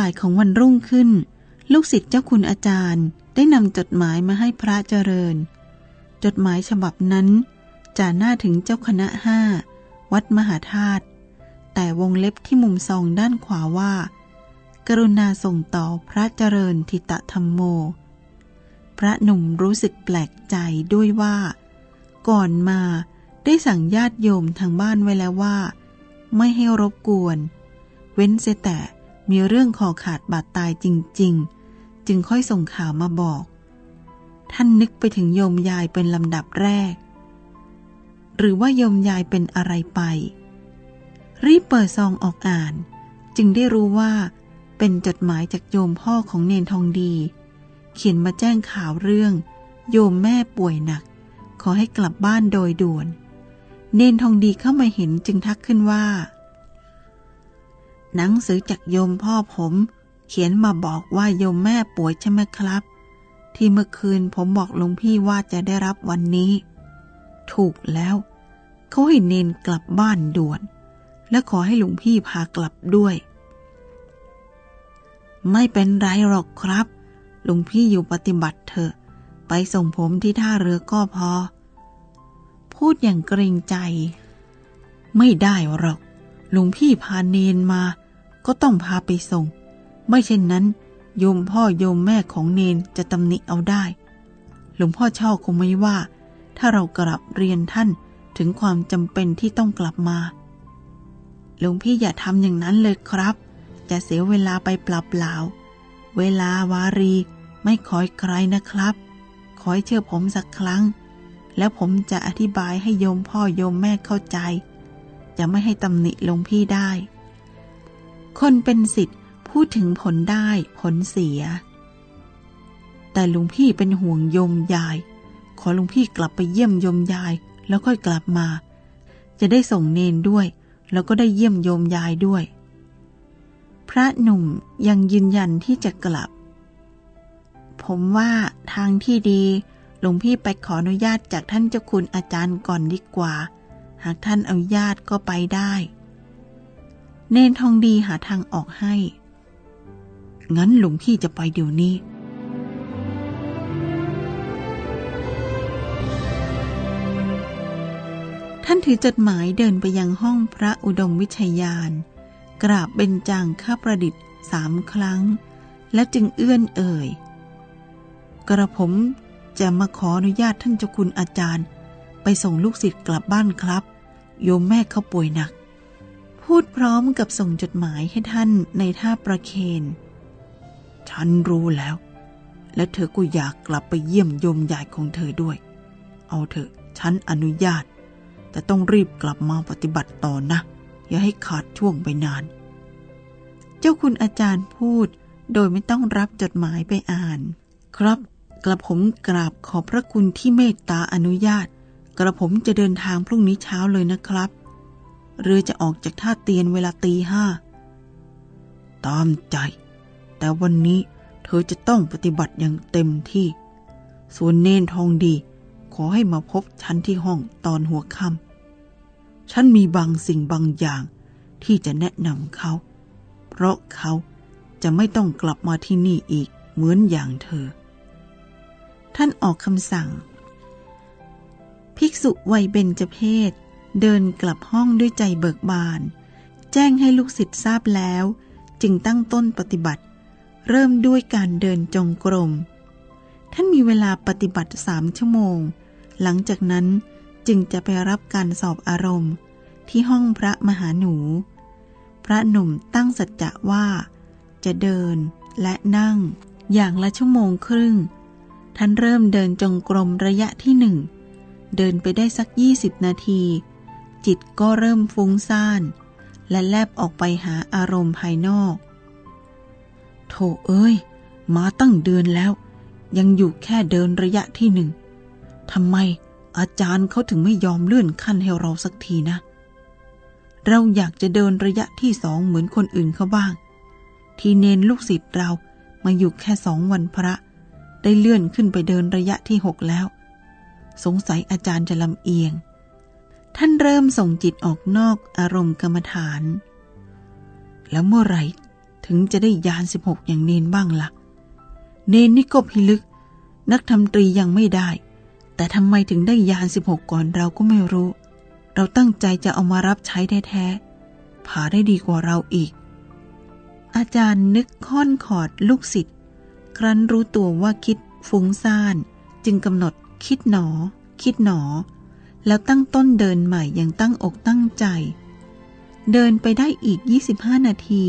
บ่ายของวันรุ่งขึ้น ลูกศิษย์เจ้าคุณอาจารย์ ได้นำจดหมายมาให้พระเจริญ จดหมายฉบับนั้นจ่าหน้าถึงเจ้าคณะห้าวัดมหาธาตุแต่วงเล็บที่มุมซองด้านขวาว่า กรุณาส่งต่อพระเจริญทิตธรรมโม พระหนุ่มรู้สึกแปลกใจด้วยว่า ก่อนมาได้สั่งญาติโยมทางบ้านไว้แล้วว่า ไม่ให้รบกวน เว้นเสียแต่ มีเรื่องคอขาดบาดตายจริง ๆ จึงค่อยส่งข่าวมาบอก ท่านนึกไปถึงโยมยายเป็นลำดับแรก หรือว่าโยมยายเป็นอะไรไป รีบเปิดซองออกอ่าน จึงได้รู้ว่าเป็นจดหมายจากโยมพ่อของเนนทองดี เขียนมาแจ้งข่าวเรื่อง โยมแม่ป่วยหนัก ขอให้กลับบ้านโดยด่วน เนนทองดีเข้ามาเห็นจึงทักขึ้นว่า หนังสือจากโยมพ่อผม เขียนมาบอกว่าโยมแม่ป่วยใช่ไหมครับ ที่เมื่อคืนผมบอกหลวงพี่ว่าจะได้รับวันนี้ ถูกแล้ว เขาให้เนนกลับบ้านด่วน และขอให้หลวงพี่พากลับด้วย ไม่เป็นไรหรอกครับหลวงพี่อยู่ปฏิบัติเถอะไปส่งผมที่ท่าเรือก็พอ พูดอย่างเกรงใจ ไม่ได้หรอกหลวงพี่พาเนนมา ก็ต้องพาไปส่ง ไม่เช่นนั้น โยมพ่อโยมแม่ของเนนจะตำหนิเอาได้ หลวงพ่อช่าคงไม่ว่า ถ้าเรากลับเรียนท่านถึงความจำเป็นที่ต้องกลับมา หลวงพี่อย่าทำอย่างนั้นเลยครับ จะเสียเวลาไปเปล่าๆเวลาวารีไม่คอยใครนะครับ ขอให้เชื่อผมสักครั้ง แล้วผมจะอธิบายให้โยมพ่อโยมแม่เข้าใจ จะไม่ให้ตำหนิหลวงพี่ได้ คนเป็นสิทธิ์พูดถึงผลได้ผลเสีย แต่ลวงพี่เป็นห่วงโยมยาย ขอลวงพี่กลับไปเยี่ยมโยมยาย แล้วค่อยกลับมา จะได้ส่งเนนด้วย แล้วก็ได้เยี่ยมโยมยายด้วย พระหนุ่มยังยืนยันที่จะกลับ ผมว่าทางที่ดีหลวงพี่ไปขออนุญาตจากท่านเจ้าคุณอาจารย์ก่อนดีกว่า หากท่านอนุญาตก็ไปได้ เนนทองดีหาทางออกให้ งั้นหลวงพี่จะไปเดี๋ยวนี้ ท่านถือจดหมายเดินไปยังห้องพระอุดมวิชยาน กราบเบญจางข้าประดิษฐ์สามครั้ง และจึงเอื้อนเอ่ย กระผมจะมาขออนุญาตท่านเจ้าคุณอาจารย์ ไปส่งลูกศิษย์กลับบ้านครับ โยมแม่เขาป่วยหนัก พูดพร้อมกับส่งจดหมายให้ท่านในท่าประเคน ฉันรู้แล้ว และเธอก็อยากกลับไปเยี่ยมยมยายของเธอด้วย เอาเถอะ ฉันอนุญาต แต่ต้องรีบกลับมาปฏิบัติต่อนะ อย่าให้ขาดช่วงไปนาน เจ้าคุณอาจารย์พูดโดยไม่ต้องรับจดหมายไปอ่าน ครับ กระผมกราบขอบพระคุณที่เมตตาอนุญาต กระผมจะเดินทางพรุ่งนี้เช้าเลยนะครับ เรือจะออกจากท่าเตียนเวลาตีห้า ตามใจ แต่วันนี้เธอจะต้องปฏิบัติอย่างเต็มที่ ส่วนเนนทองดี ขอให้มาพบฉันที่ห้องตอนหัวค่ำฉันมีบางสิ่งบางอย่างที่จะแนะนำเขา เพราะเขาจะไม่ต้องกลับมาที่นี่อีกเหมือนอย่างเธอ ท่านออกคำสั่ง ภิกษุวัยเบญจเพศ เดินกลับห้องด้วยใจเบิกบาน แจ้งให้ลูกศิษย์ทราบแล้ว จึงตั้งต้นปฏิบัติ เริ่มด้วยการเดินจงกรม ท่านมีเวลาปฏิบัติสามชั่วโมง หลังจากนั้นจึงจะไปรับการสอบอารมณ์ ที่ห้องพระมหาหนู พระหนุ่มตั้งสัจจะว่า จะเดินและนั่ง อย่างละชั่วโมงครึ่ง ท่านเริ่มเดินจงกรมระยะที่หนึ่งเดินไปได้สักยี่สิบนาที จิตก็เริ่มฟุ้งซ่าน และแลบออกไปหาอารมณ์ภายนอก โถเอ้ย มาตั้งเดือนแล้ว ยังอยู่แค่เดินระยะที่หนึ่งทำไมอาจารย์เขาถึงไม่ยอมเลื่อนขั้นให้เราสักทีนะ เราอยากจะเดินระยะที่สองเหมือนคนอื่นเขาบ้าง ที่เนนลูกศิษย์เรามาอยู่แค่สองวันพระ ได้เลื่อนขึ้นไปเดินระยะที่หกแล้ว สงสัยอาจารย์จะลำเอียง ท่านเริ่มส่งจิตออกนอกอารมณ์กรรมฐาน แล้วเมื่อไหร่ถึงจะได้ยานสิบหกอย่างเนนบ้างละ่ะ เนนนี่ก็พิลึก นักทำตรียังไม่ได้ แต่ทำไมถึงได้ยานสิบหกก่อนเราก็ไม่รู้ เราตั้งใจจะเอามารับใช้แท้ๆผ่าได้ดีกว่าเราอีก อาจารย์นึกค่อนขอดลูกศิษย์ครั้นรู้ตัวว่าคิดฟุ้งซ่าน จึงกำหนดคิดหนอ คิดหนอ แล้วตั้งต้นเดินใหม่อย่างตั้งอกตั้งใจ เดินไปได้อีก 25 นาที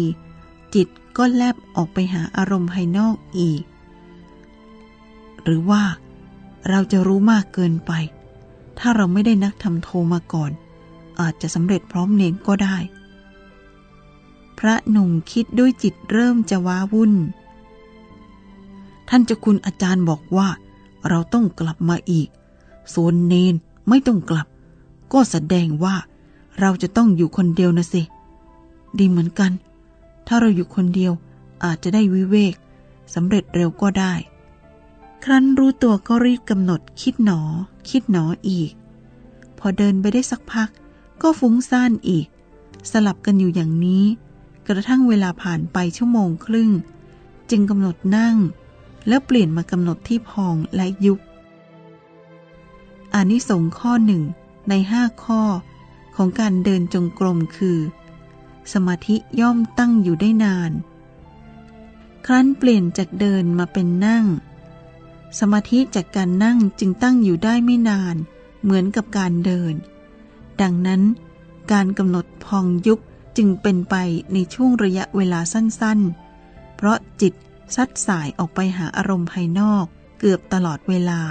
จิตก็แลบออกไปหาอารมณ์ภายนอกอีก หรือว่าเราจะรู้มากเกินไป ถ้าเราไม่ได้นักทำโทมาก่อน อาจจะสำเร็จพร้อมเนนก็ได้ พระหนุ่มคิดด้วยจิตเริ่มจะว้าวุ่น ท่านเจ้าคุณอาจารย์บอกว่า เราต้องกลับมาอีก ส่วนเนน ไม่ต้องกลับ ก็แสดงว่าเราจะต้องอยู่คนเดียวนะสิ ดีเหมือนกัน ถ้าเราอยู่คนเดียวอาจจะได้วิเวกสำเร็จเร็วก็ได้ ครั้นรู้ตัวก็รีบกำหนดคิดหนอ คิดหนออีก พอเดินไปได้สักพัก ก็ฟุ้งซ่านอีก สลับกันอยู่อย่างนี้ กระทั่งเวลาผ่านไปชั่วโมงครึ่ง จึงกำหนดนั่ง แล้วเปลี่ยนมากำหนดที่พองและยุบ อานิสงส์ข้อหนึ่งในห้าข้อ ของการเดินจงกรมคือ สมาธิย่อมตั้งอยู่ได้นาน ครั้นเปลี่ยนจากเดินมาเป็นนั่ง สมาธิจากการนั่งจึงตั้งอยู่ได้ไม่นาน เหมือนกับการเดิน ดังนั้น การกำหนดพองยุบจึงเป็นไปในช่วงระยะเวลาสั้นๆ เพราะจิตซัดสายออกไปหาอารมณ์ภายนอกเกือบตลอดเวลา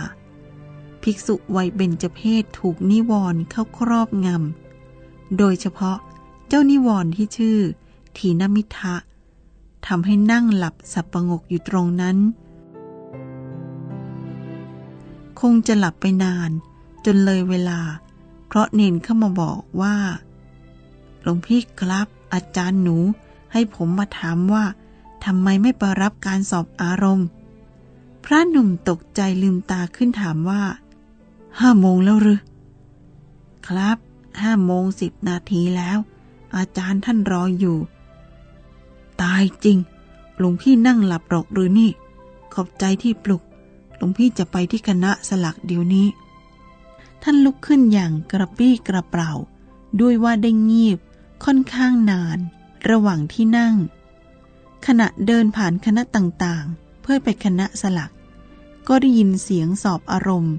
ภิกษุวัยเบญจเพศถูกนิวรณ์เข้าครอบงำ โดยเฉพาะเจ้านิวรณ์ที่ชื่อ ทีนมิทะทำให้นั่งหลับสับประงกอยู่ตรงนั้น คงจะหลับไปนาน จนเลยเวลา เพราะเนนเข้ามาบอกว่า หลวงพี่ครับ อาจารย์หนูให้ผมมาถามว่าทำไมไม่ไปรับการสอบอารมณ์ พระหนุ่มตกใจลืมตาขึ้นถามว่า ห้าโมงแล้วหรือ ครับ ห้าโมงสิบนาทีแล้ว อาจารย์ท่านรออยู่ ตายจริง หลวงพี่นั่งหลับหรอกหรือนี่ ขอบใจที่ปลุก หลวงพี่จะไปที่คณะสลักเดี๋ยวนี้ ท่านลุกขึ้นอย่างกระปี้กระเป๋าด้วยว่าได้งีบค่อนข้างนาน ระหว่างที่นั่ง ขณะเดินผ่านคณะต่างๆ เพื่อไปคณะสลัก ก็ได้ยินเสียงสอบอารมณ์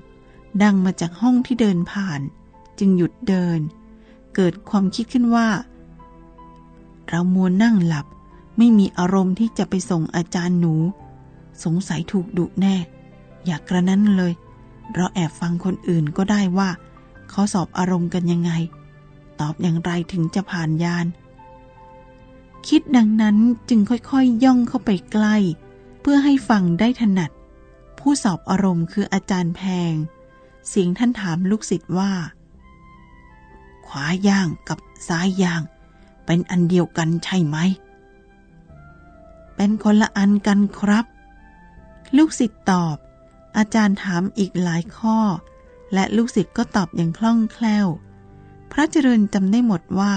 ดังมาจากห้องที่เดินผ่าน จึงหยุดเดิน เกิดความคิดขึ้นว่า เรามัวนั่งหลับ ไม่มีอารมณ์ที่จะไปส่งอาจารย์หนู สงสัยถูกดุแน่ อยากกระนั้นเลย เราแอบฟังคนอื่นก็ได้ว่า เขาสอบอารมณ์กันยังไง ตอบอย่างไรถึงจะผ่านยาน คิดดังนั้นจึงค่อยๆย่องเข้าไปใกล้ เพื่อให้ฟังได้ถนัดผู้สอบอารมณ์คืออาจารย์แพง สียงท่านถามลูกศิษย์ว่า ขวาย่างกับซ้ายย่าง เป็นอันเดียวกันใช่ไหม เป็นคนละอันกันครับ ลูกศิษย์ตอบ อาจารย์ถามอีกหลายข้อ และลูกศิษย์ก็ตอบอย่างคล่องแคล่ว พระเจริญจำได้หมดว่า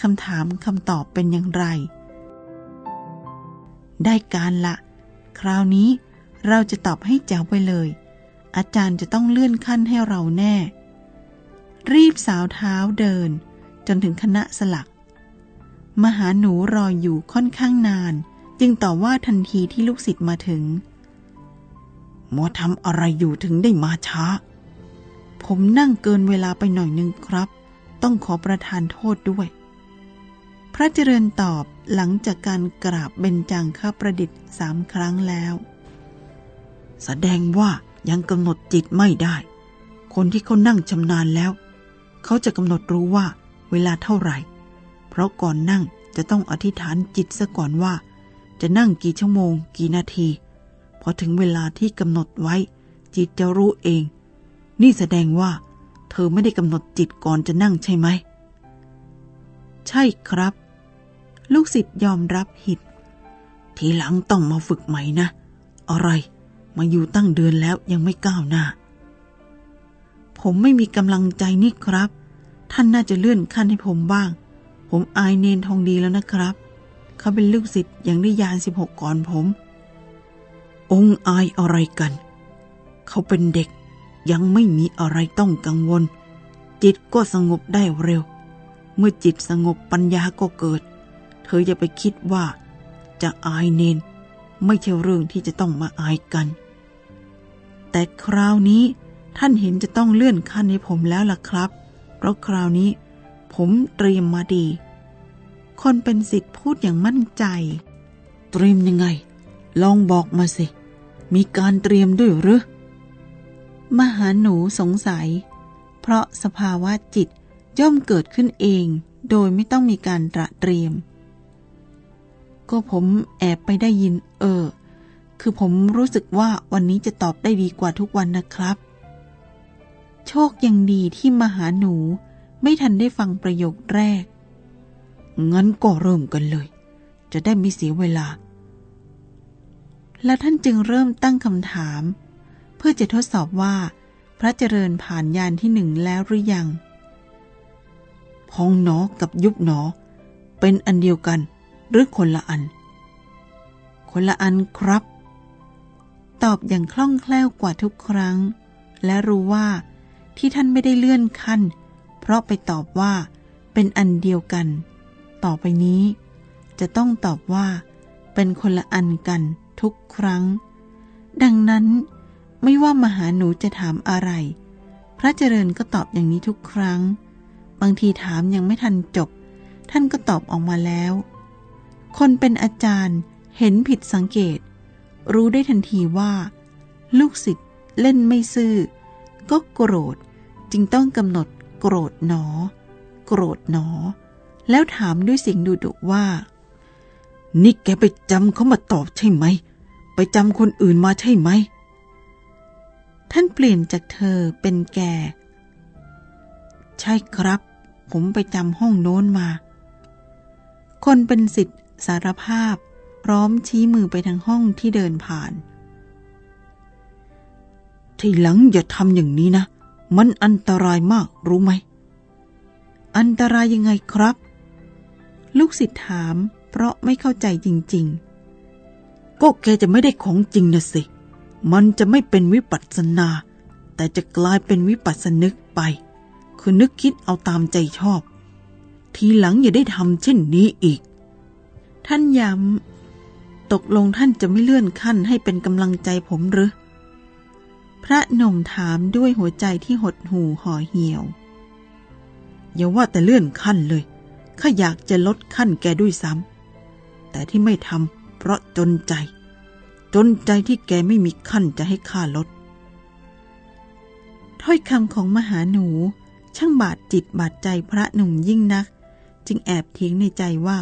คำถามคำตอบเป็นอย่างไร ได้การละ คราวนี้เราจะตอบให้แจ๋วไปเลย อาจารย์จะต้องเลื่อนขั้นให้เราแน่ รีบสาวเท้าเดิน จนถึงคณะสลัก มหาหนูรออยู่ค่อนข้างนาน จึงต่อว่าทันทีที่ลูกศิษย์มาถึงมัวทำอะไรอยู่ถึงได้มาช้า ผมนั่งเกินเวลาไปหน่อยนึงครับ ต้องขอประทานโทษด้วย พระเจริญตอบหลังจากการกราบเบญจังข้าประดิษฐ์สามครั้งแล้ว แสดงว่า ยังกำหนดจิตไม่ได้ คนที่เขานั่งชำนาญแล้ว เขาจะกำหนดรู้ว่าเวลาเท่าไหร่ เพราะก่อนนั่งจะต้องอธิษฐานจิตซะก่อนว่า จะนั่งกี่ชั่วโมง กี่นาที พอถึงเวลาที่กำหนดไว้ จิตจะรู้เอง นี่แสดงว่า เธอไม่ได้กำหนดจิตก่อนจะนั่งใช่ไหม ใช่ครับ ลูกศิษย์ยอมรับผิด ทีหลังต้องมาฝึกใหม่นะ อะไร มาอยู่ตั้งเดือนแล้วยังไม่ก้าวหน้า ผมไม่มีกำลังใจนี่ครับ ท่านน่าจะเลื่อนขั้นให้ผมบ้าง ผมอายเนนทองดีแล้วนะครับ เขาเป็นลูกศิษย์ยังได้ยานสิบหกก่อนผม องค์อายอะไรกัน เขาเป็นเด็กยังไม่มีอะไรต้องกังวล จิตก็สงบได้เร็ว เมื่อจิตสงบปัญญาก็เกิด เธออย่าไปคิดว่าจะอายเนน ไม่ใช่เรื่องที่จะต้องมาอายกัน แต่คราวนี้ท่านเห็นจะต้องเลื่อนขั้นให้ผมแล้วล่ะครับ เพราะคราวนี้ผมเตรียมมาดี คนเป็นสิทธิ์พูดอย่างมั่นใจ เตรียมยังไง ลองบอกมาสิ มีการเตรียมด้วยหรือ มหาหนูสงสัย เพราะสภาวะจิตย่อมเกิดขึ้นเองโดยไม่ต้องมีการตระเตรียม ก็ผมแอบไปได้ยินเออ คือผมรู้สึกว่าวันนี้จะตอบได้ดีกว่าทุกวันนะครับ โชคยังดีที่มหาหนูไม่ทันได้ฟังประโยคแรก งั้นก็เริ่มกันเลย จะได้ไม่เสียเวลา และท่านจึงเริ่มตั้งคำถาม เพื่อจะทดสอบว่า พระเจริญผ่านยานที่หนึ่งแล้วหรือยัง พองหนอกับยุบหนอ เป็นอันเดียวกันหรือคนละอัน คนละอันครับ ตอบอย่างคล่องแคล่วกว่าทุกครั้ง และรู้ว่าที่ท่านไม่ได้เลื่อนขั้น เพราะไปตอบว่า เป็นอันเดียวกัน ต่อไปนี้ จะต้องตอบว่า เป็นคนละอันกันทุกครั้ง ดังนั้น ไม่ว่ามหาหนูจะถามอะไร พระเจริญก็ตอบอย่างนี้ทุกครั้ง บางทีถามยังไม่ทันจบ ท่านก็ตอบออกมาแล้ว คนเป็นอาจารย์เห็นผิดสังเกต รู้ได้ทันทีว่า ลูกศิษย์เล่นไม่ซื่อ ก็โกรธจึงต้องกำหนดโกรธหนอ โกรธหนอ แล้วถามด้วยเสียงดุดุว่า นี่แกไปจำเขามาตอบใช่ไหม ไปจำคนอื่นมาใช่ไหม ท่านเปลี่ยนจากเธอเป็นแก ใช่ครับ ผมไปจำห้องโน้นมา คนเป็นสิทธิ์สารภาพพ ร้อมชี้มือไปทางห้องที่เดินผ่าน ทีหลังอย่าทำอย่างนี้นะ มันอันตรายมากรู้ไหม อันตรายยังไงครับ ลูกศิษย์ถาม เพราะไม่เข้าใจจริง ๆ ก็แกจะไม่ได้ของจริงนะสิ มันจะไม่เป็นวิปัสสนา แต่จะกลายเป็นวิปัสสนึกไป คือนึกคิดเอาตามใจชอบ ทีหลังอย่าได้ทำเช่นนี้อีกท่านย้ำ ตกลงท่านจะไม่เลื่อนขั้นให้เป็นกำลังใจผมหรือ พระนมถามด้วยหัวใจที่หดหู่ห่อเหี่ยว อย่าว่าแต่เลื่อนขั้นเลย ข้าอยากจะลดขั้นแกด้วยซ้ำ แต่ที่ไม่ทำเพราะจนใจ จนใจที่แกไม่มีขั้นจะให้ข้าลด ถ้อยคำของมหาหนูช่างบาดจิตบาดใจพระหนุ่มยิ่งนัก จึงแอบเถียงในใจว่า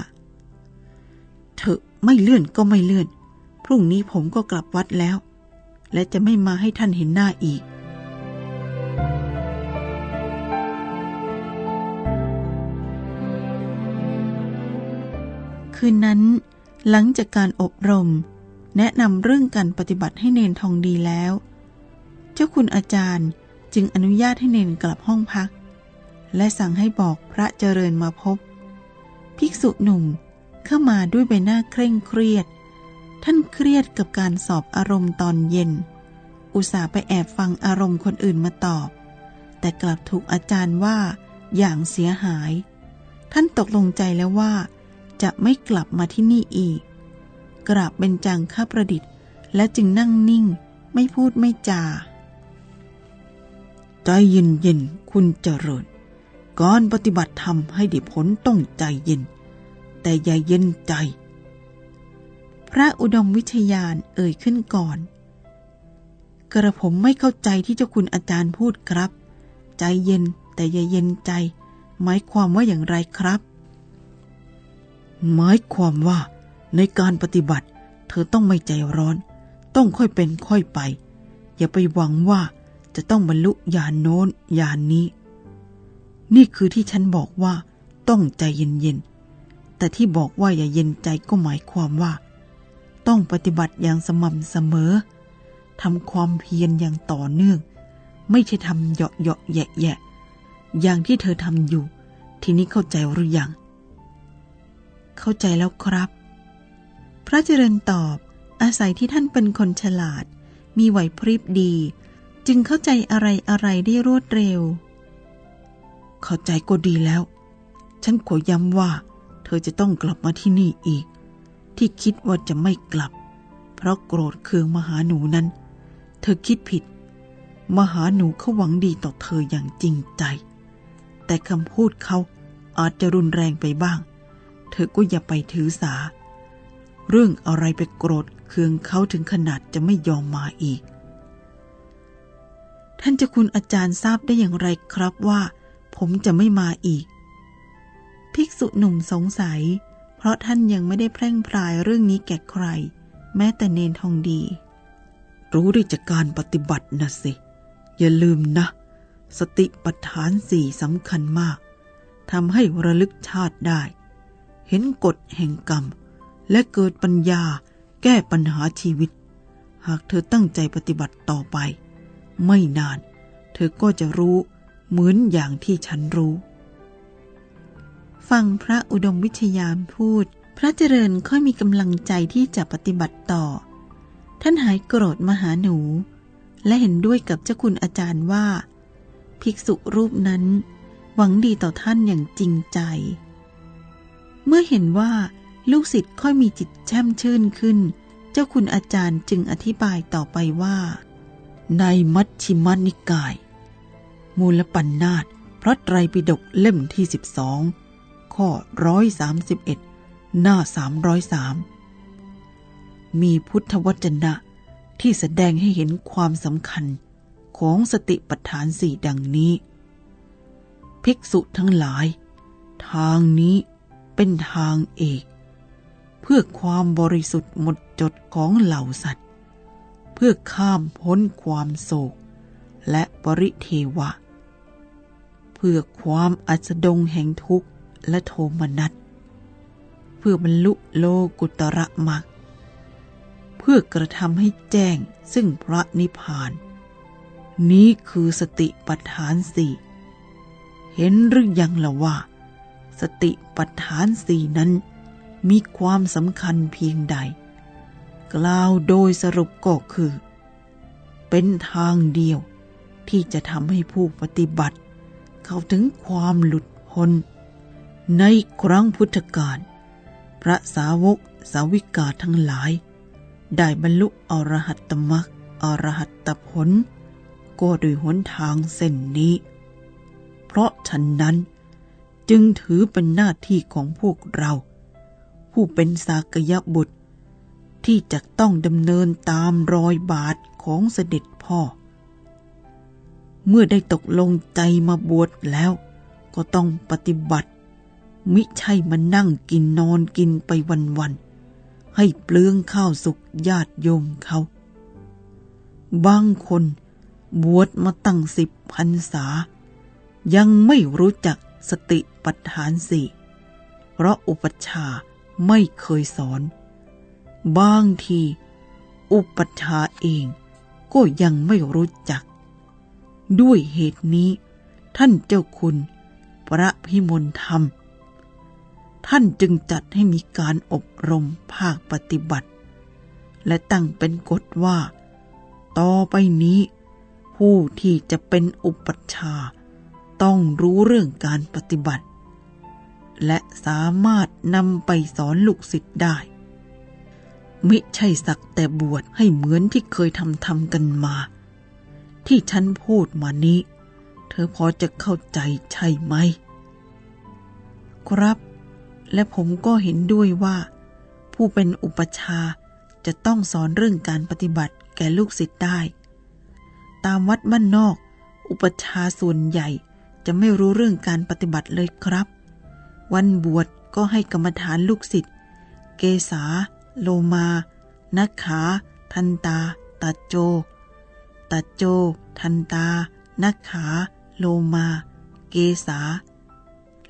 เถอะ ไม่เลื่อนก็ไม่เลื่อน พรุ่งนี้ผมก็กลับวัดแล้ว และจะไม่มาให้ท่านเห็นหน้าอีก คืนนั้น หลังจากการอบรม แนะนำเรื่องการปฏิบัติให้เนนทองดีแล้ว เจ้าคุณอาจารย์จึงอนุญาตให้เนนกลับห้องพัก และสั่งให้บอกพระเจริญมาพบ ภิกษุหนุ่ม เข้ามาด้วยใบหน้าเคร่งเครียด ท่านเครียดกับการสอบอารมณ์ตอนเย็น อุตส่าห์ไปแอบฟังอารมณ์คนอื่นมาตอบ แต่กลับถูกอาจารย์ว่าอย่างเสียหาย ท่านตกลงใจแล้วว่า จะไม่กลับมาที่นี่อีก กราบเป็นจังข้าประดิษฐ์ และจึงนั่งนิ่ง ไม่พูดไม่จาใจเย็นเย็นคุณเจริญ ก่อนปฏิบัติธรรมให้ได้ผลต้องใจเย็น แต่อย่าเย็นใจ พระอุดมวิทยานเอ่ยขึ้นก่อน กระผมไม่เข้าใจที่เจ้าคุณอาจารย์พูดครับ ใจเย็นแต่อย่าเย็นใจ หมายความว่าอย่างไรครับ หมายความว่าในการปฏิบัติ เธอต้องไม่ใจร้อน ต้องค่อยเป็นค่อยไป อย่าไปหวังว่าจะต้องบรรลุญาณโน้นญาณนนี้ นี่คือที่ฉันบอกว่าต้องใจเย็นๆ แต่ที่บอกว่าอย่าเย็นใจก็หมายความว่า ต้องปฏิบัติอย่างสม่ำเสมอทำความเพียรอย่างต่อเนื่อง ไม่ใช่ทำเหยาะเหยาะแยะแยะอย่างที่เธอทำอยู่ ทีนี้เข้าใจหรือยัง เข้าใจแล้วครับ พระเจริญตอบอาศัยที่ท่านเป็นคนฉลาด มีไหวพริบดี จึงเข้าใจอะไรอะไรได้รวดเร็ว เข้าใจก็ดีแล้ว ฉันขอย้ำว่า เธอจะต้องกลับมาที่นี่อีก ที่คิดว่าจะไม่กลับ เพราะโกรธเคืองมหาหนูนั้น เธอคิดผิด มหาหนูเขาหวังดีต่อเธออย่างจริงใจ แต่คำพูดเขาอาจจะรุนแรงไปบ้าง เธอก็อย่าไปถือสา เรื่องอะไรไปโกรธเคืองเขาถึงขนาดจะไม่ยอมมาอีก ท่านเจ้าคุณอาจารย์ทราบได้อย่างไรครับว่า ผมจะไม่มาอีก ภิกษุหนุ่มสงสัย เพราะท่านยังไม่ได้แพร่งพรายเรื่องนี้แก่ใคร แม้แต่เนนทองดี รู้ได้จากการปฏิบัตินะสิ อย่าลืมนะ สติปัฏฐานสี่สำคัญมากทำให้ระลึกชาติได้ เห็นกฎแห่งกรรม และเกิดปัญญาแก้ปัญหาชีวิต หากเธอตั้งใจปฏิบัติต่อไป ไม่นาน เธอก็จะรู้เหมือนอย่างที่ฉันรู้ ฟังพระอุดมวิทยามพูด พระเจริญค่อยมีกำลังใจที่จะปฏิบัติต่อ ท่านหายโกรธมาหาหนู และเห็นด้วยกับเจ้าคุณอาจารย์ว่า ภิกษุรูปนั้น หวังดีต่อท่านอย่างจริงใจ เมื่อเห็นว่าลูกศิษย์ค่อยมีจิตแช่มชื่นขึ้น เจ้าคุณอาจารย์จึงอธิบายต่อไปว่า ในมัชชิมานิกาย มูลปัญนาตพระไตรปิฎกเล่มที่สิบสอง ข้อร้อยสามสิบเอ็ดหน้าสามร้อยสามมีพุทธวจนะที่แสดงให้เห็นความสำคัญของสติปัฏฐานสี่ดังนี้ ภิกษุทั้งหลาย ทางนี้เป็นทางเอก เพื่อความบริสุทธิ์หมดจดของเหล่าสัตว์ เพื่อข้ามพ้นความโศก และปริเทวะ เพื่อความอัสดงแห่งทุกข์ และโทมนัสเพื่อบรรลุโลกุตระมรรคเพื่อกระทำให้แจ้งซึ่งพระนิพพาน นี้คือสติปัฏฐานสี่เห็นหรือยังละว่า สติปัฏฐานสี่นั้นมีความสำคัญเพียงใด กล่าวโดยสรุปก็คือ เป็นทางเดียวที่จะทำให้ผู้ปฏิบัติ เข้าถึงความหลุดพ้น ในครั้งพุทธกาลพระสาวกสาวิกาทั้งหลาย ได้บรรลุอรหัตตมรรคอรหัตตผล ก็โดยหนทางเส้นนี้ เพราะฉะนั้นจึงถือเป็นหน้าที่ของพวกเรา ผู้เป็นสากยบุตร ที่จะต้องดำเนินตามรอยบาทของเสด็จพ่อ เมื่อได้ตกลงใจมาบวชแล้ว ก็ต้องปฏิบัติ มิใช่มานั่งกินนอนกินไปวันๆ ให้เปลืองข้าวสุกญาติโยมเขา บางคนบวชมาตั้งสิบพรรษา ยังไม่รู้จักสติปัฏฐานสี่เพราะอุปัชฌาย์ไม่เคยสอน บางที อุปัชฌาย์เองก็ยังไม่รู้จัก ด้วยเหตุนี้ ท่านเจ้าคุณ พระพิมลธรรม ท่านจึงจัดให้มีการอบรมภาคปฏิบัติ และตั้งเป็นกฎว่า ต่อไปนี้ ผู้ที่จะเป็นอุปัชฌาย์ต้องรู้เรื่องการปฏิบัติ และสามารถนำไปสอนลูกศิษย์ได้ มิใช่สักแต่บวชให้เหมือนที่เคยทำทำกันมา ที่ฉันพูดมานี้ เธอพอจะเข้าใจใช่ไหม ครับ และผมก็เห็นด้วยว่า ผู้เป็นอุปชาจะต้องสอนเรื่องการปฏิบัติแก่ลูกศิษย์ได้ ตามวัดบ้านนอก อุปชาส่วนใหญ่จะไม่รู้เรื่องการปฏิบัติเลยครับ วันบวชก็ให้กรรมฐานลูกศิษย์เกษา โลมานักขา ทันตา ตัดโจ ตัดโจ ทันตา นักขา โลมา เกษา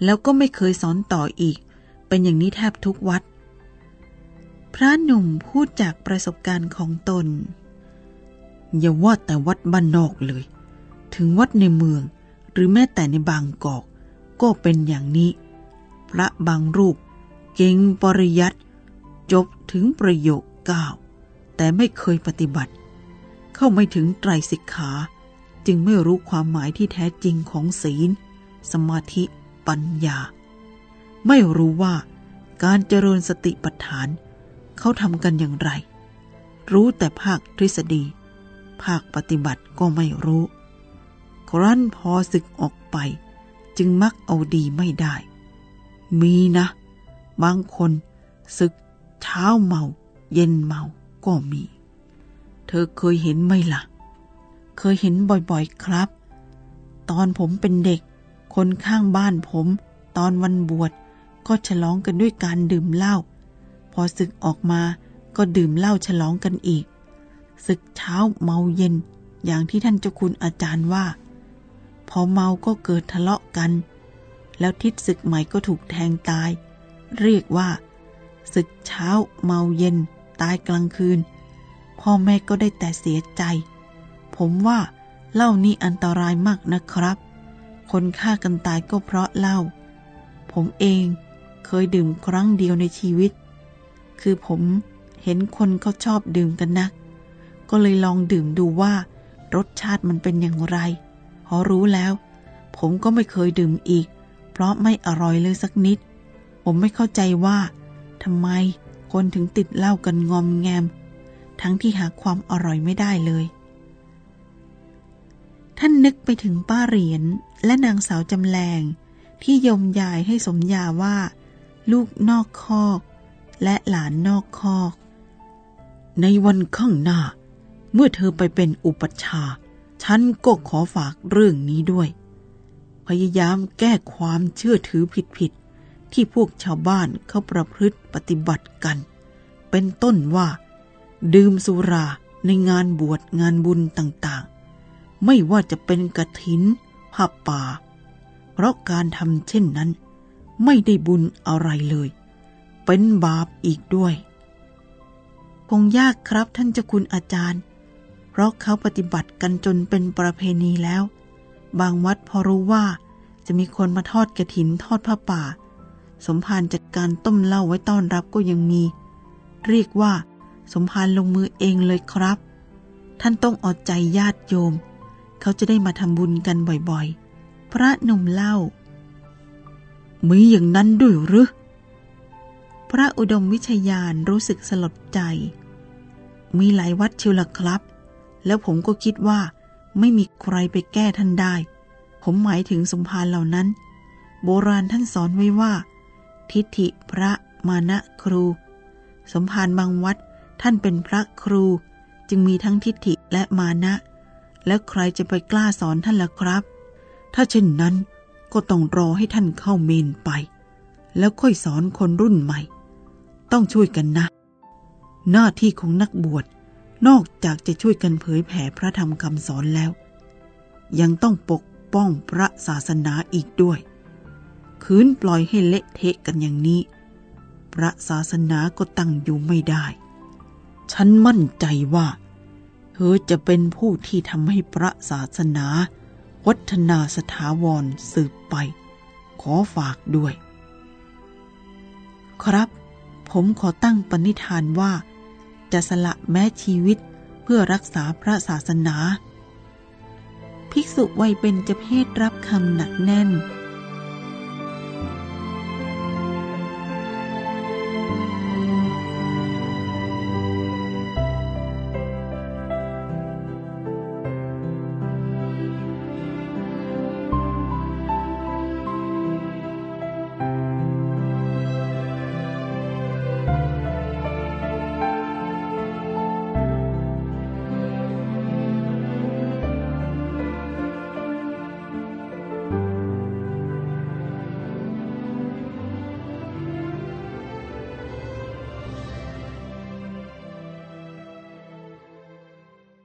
แล้วก็ไม่เคยสอนต่ออีก เป็นอย่างนี้แทบทุกวัด พระหนุ่มพูดจากประสบการณ์ของตน อย่าว่าแต่วัดบ้านนอกเลย ถึงวัดในเมืองหรือแม้แต่ในบางกอก ก็เป็นอย่างนี้ พระบางรูป เก่งปริยัติจบถึงประโยคเก้าแต่ไม่เคยปฏิบัติ เข้าไม่ถึงไตรสิกขา จึงไม่รู้ความหมายที่แท้จริงของศีล สมาธิ ปัญญา ไม่รู้ว่าการเจริญสติปัฏฐาน เขาทำกันอย่างไร รู้แต่ภาคทฤษฎี ภาคปฏิบัติก็ไม่รู้ ครั้นพอศึกออกไป จึงมักเอาดีไม่ได้ มีนะ บางคนศึกเช้าเมา เย็นเมาก็มี เธอเคยเห็นไหมละ่ะ เคยเห็นบ่อยๆครับ ตอนผมเป็นเด็ก คนข้างบ้านผม ตอนวันบวช ก็ฉลองกันด้วยการดื่มเหล้าพอศึกออกมาก็ดื่มเหล้าฉลองกันอีก ศึกเช้าเมาเย็น อย่างที่ท่านเจ้าคุณอาจารย์ว่า พอเมาก็เกิดทะเลาะกัน แล้วทิศศึกใหม่ก็ถูกแทงตาย เรียกว่าศึกเช้าเมาเย็น ตายกลางคืน พ่อแม่ก็ได้แต่เสียใจ ผมว่าเหล้านี่อันตรายมากนะครับ คนฆ่ากันตายก็เพราะเหล้าผมเอง เคยดื่มครั้งเดียวในชีวิต คือผมเห็นคนเขาชอบดื่มกันนัก ก็เลยลองดื่มดูว่ารสชาติมันเป็นอย่างไร พอรู้แล้ว ผมก็ไม่เคยดื่มอีก เพราะไม่อร่อยเลยสักนิด ผมไม่เข้าใจว่าทำไมคนถึงติดเหล้ากันงอมแงม ทั้งที่หาความอร่อยไม่ได้เลย ท่านนึกไปถึงป้าเหรียญและนางสาวจำแรงที่ยมยายให้สมญาว่า ลูกนอกคอก และหลานนอกคอก ในวันข้างหน้า เมื่อเธอไปเป็นอุปัชฌาย์ฉันก็ขอฝากเรื่องนี้ด้วย พยายามแก้ความเชื่อถือผิดๆที่พวกชาวบ้านเขาประพฤติปฏิบัติกัน เป็นต้นว่า ดื่มสุราในงานบวชงานบุญต่างๆ ไม่ว่าจะเป็นกระถินผ้าป่า เพราะการทำเช่นนั้น ไม่ได้บุญอะไรเลย เป็นบาปอีกด้วย คงยากครับท่านเจ้าคุณอาจารย์ เพราะเขาปฏิบัติกันจนเป็นประเพณีแล้ว บางวัดพอรู้ว่าจะมีคนมาทอดกระถินทอดผ้าป่า สมภารจัดการต้มเหล้าไว้ต้อนรับก็ยังมี เรียกว่า สมภารลงมือเองเลยครับ ท่านต้องอดใจญาติโยม เขาจะได้มาทำบุญกันบ่อยๆ พระหนุ่มเล่า มีอย่างนั้นด้วยหรือ พระอุดมวิชยานรู้สึกสลดใจ มีหลายวัดเชิวละครับ แล้วผมก็คิดว่า ไม่มีใครไปแก้ท่านได้ ผมหมายถึงสมภารเหล่านั้น โบราณท่านสอนไว้ว่า ทิฏฐิพระมานะครู สมภารบางวัดท่านเป็นพระครู จึงมีทั้งทิฏฐิและมานะ แล้วใครจะไปกล้าสอนท่านล่ะครับ ถ้าเช่นนั้น ก็ต้องรอให้ท่านเข้าเมนไป แล้วค่อยสอนคนรุ่นใหม่ ต้องช่วยกันนะ หน้าที่ของนักบวชนอกจากจะช่วยกันเผยแผ่พระธรรมคำสอนแล้ว ยังต้องปกป้องพระศาสนาอีกด้วย คืนปล่อยให้เละเทะกันอย่างนี้ พระศาสนาก็ตั้งอยู่ไม่ได้ ฉันมั่นใจว่าเธอจะเป็นผู้ที่ทำให้พระศาสนา วัฒนาสถาวรสืบไป ขอฝากด้วย ครับ ผมขอตั้งปณิธานว่า จะสละแม้ชีวิตเพื่อรักษาพระศาสนา ภิกษุวัยเป็นจะเพศรับคำหนักแน่น